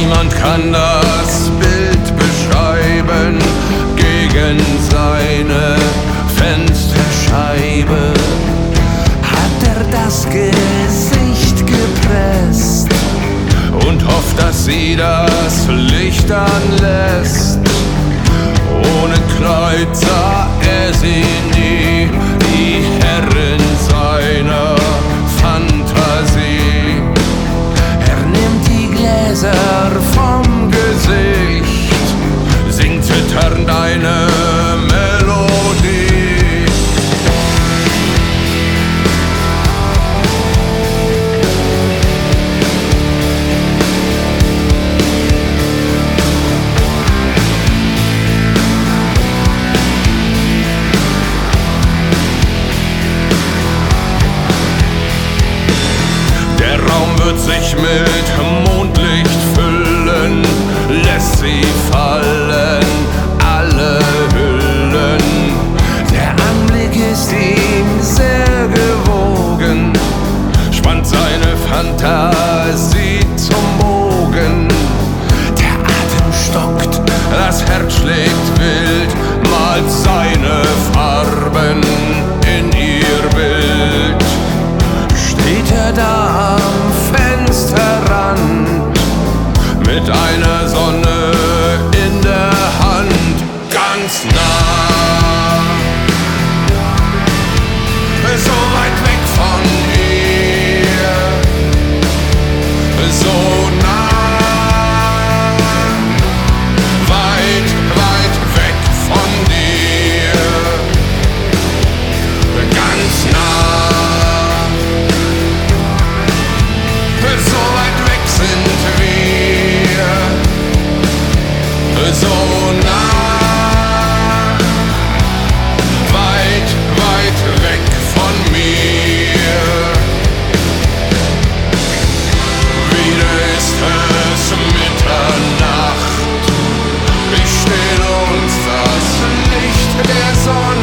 Niemand kann das Bild beschreiben gegen seine Fensterscheibe. Hat er das Gesicht gepresst und hofft, dass sie das Licht anlässt. Sich mit Mondlicht füllen, lässt sie fallen, alle Hüllen. Der Anblick ist ihm sehr gewogen, spannt seine Fantasie zum Bogen. Der Atem stockt, das Herz schlägt on.